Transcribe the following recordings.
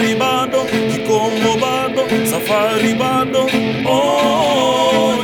Safari bado, kikomo bado, safari bado, oh,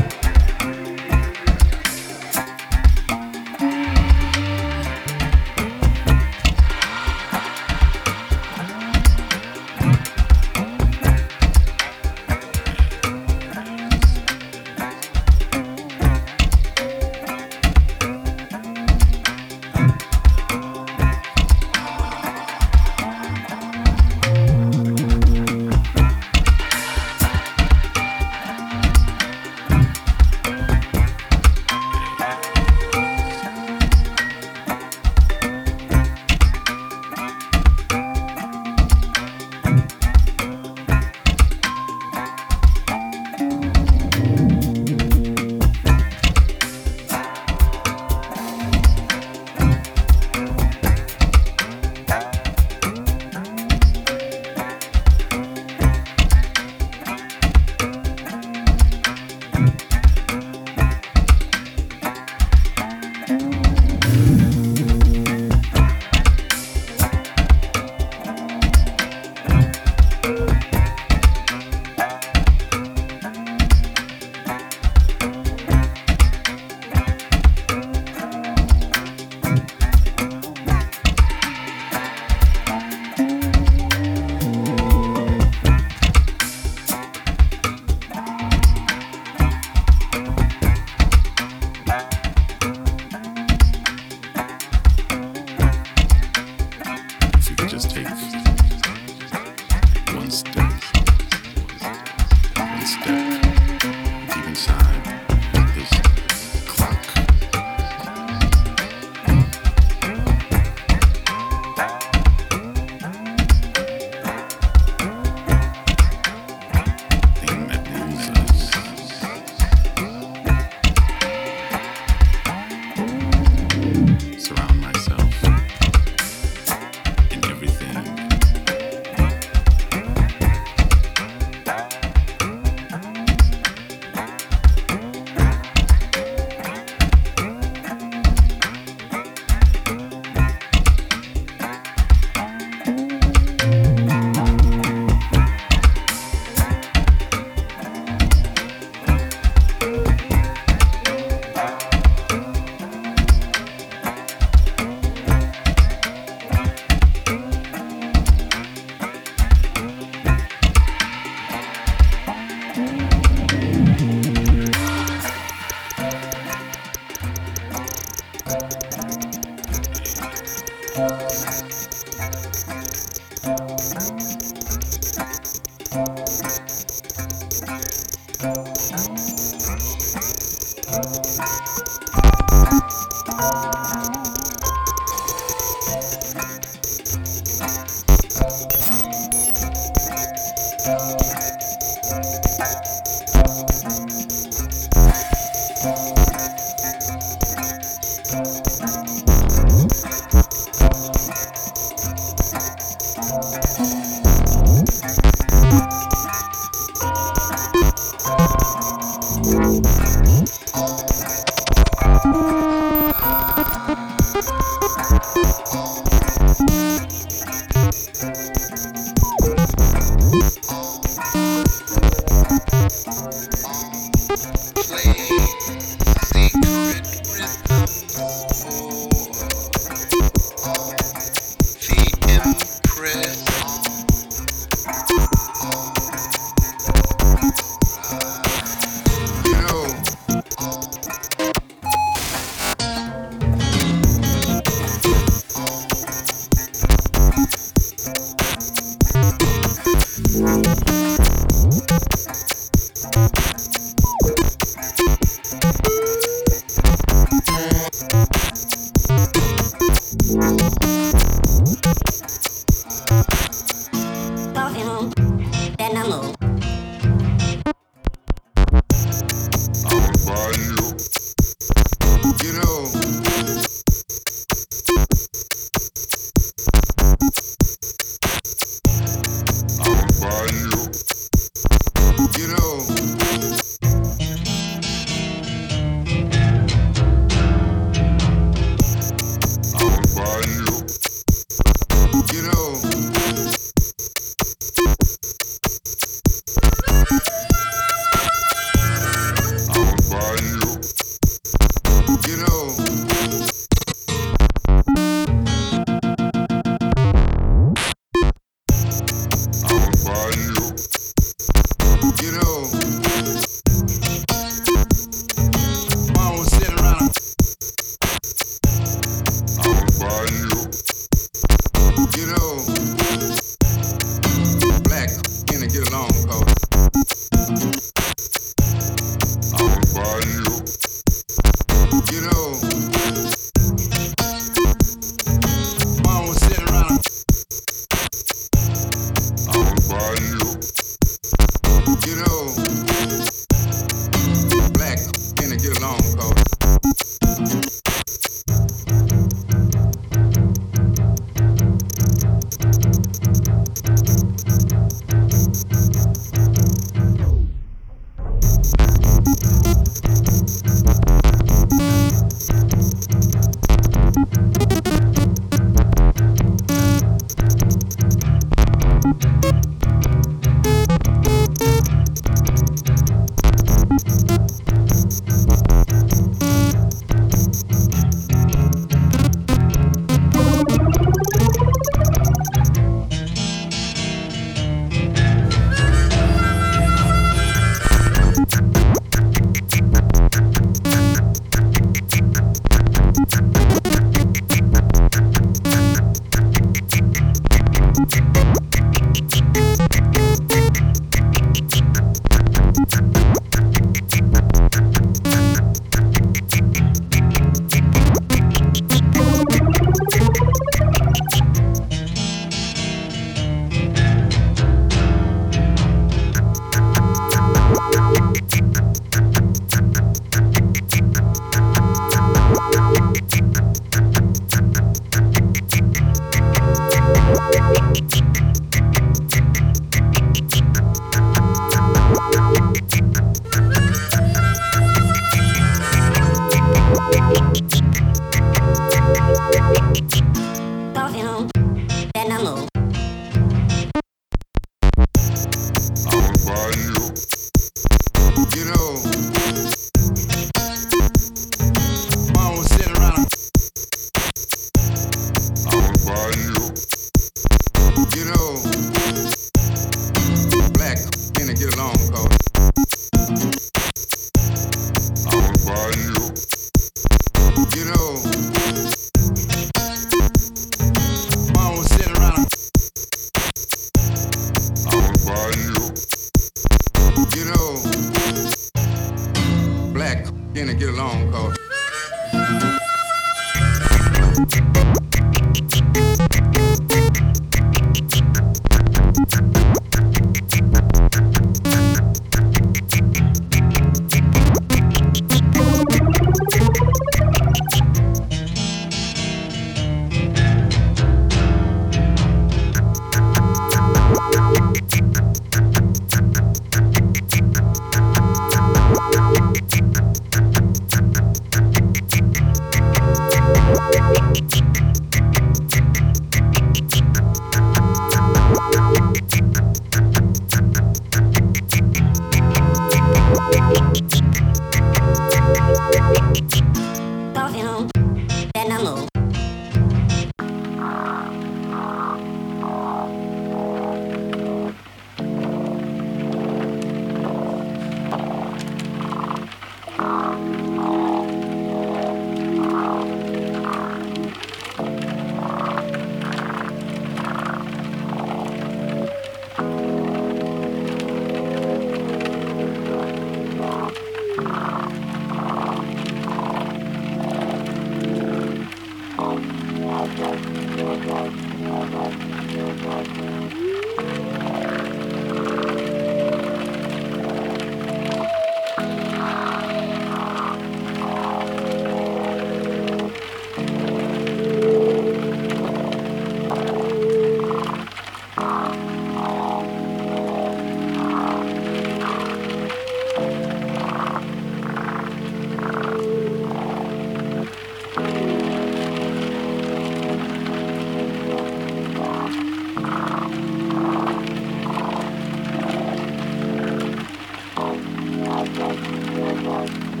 Thank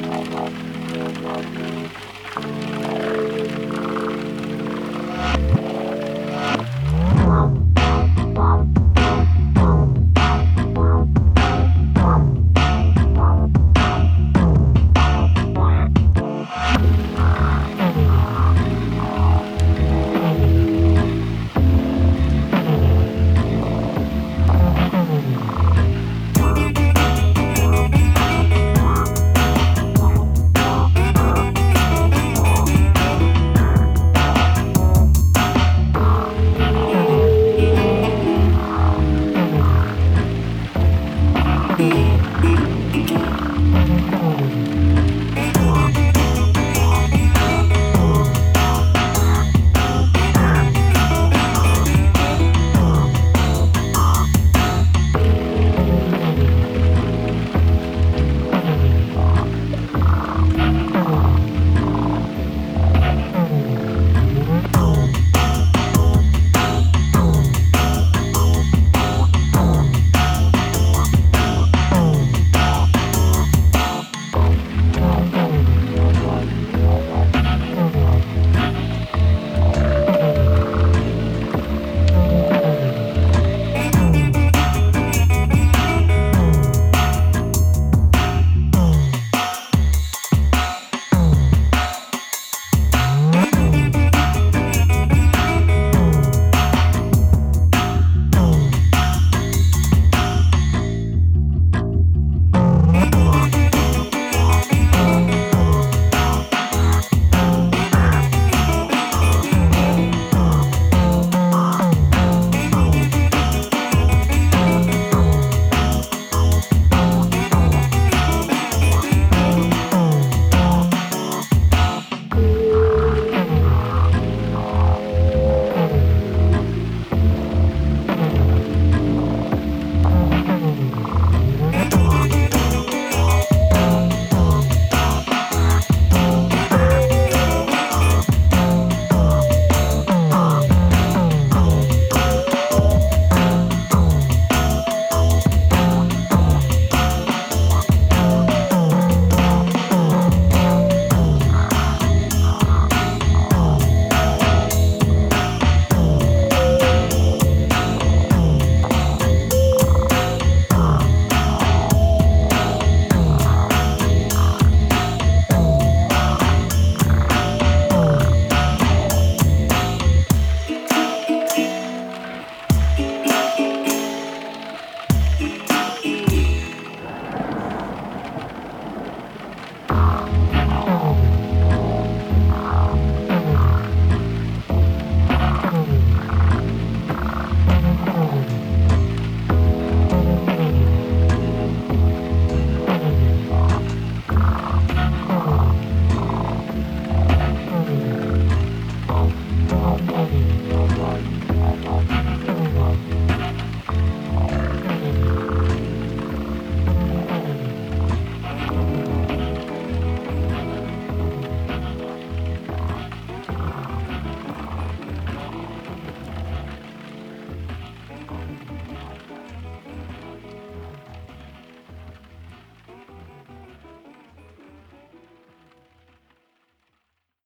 you.